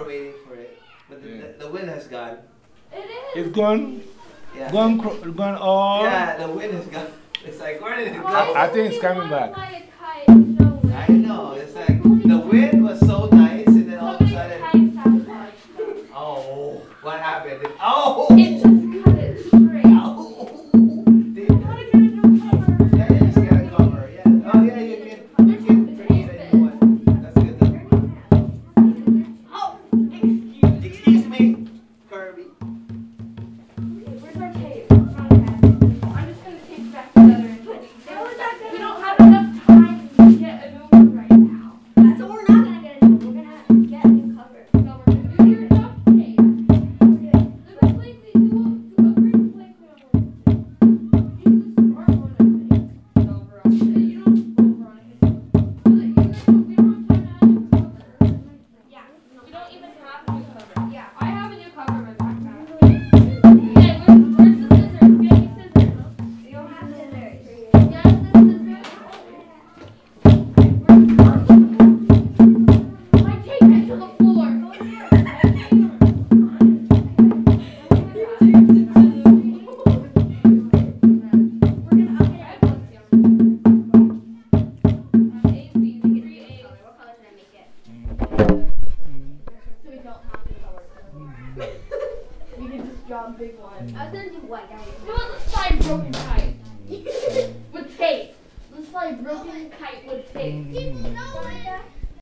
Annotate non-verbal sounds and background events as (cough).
were waiting for it, but the, yeah. the, the wind has gone. It is. It's gone. Yeah. Gone, gone all. Yeah, the wind has gone. It's like where did it go? I think it's coming back. I know. It's like the wind was so nice, and then all of a sudden. (laughs) Oh, what happened? Oh. It's Where's our tape? I'm just gonna take back the other end. We don't have enough John Big One. I was gonna do white. Mm. No, let's try broken kite. (laughs) with tape. Let's try broken kite with tape. Mm. People know it.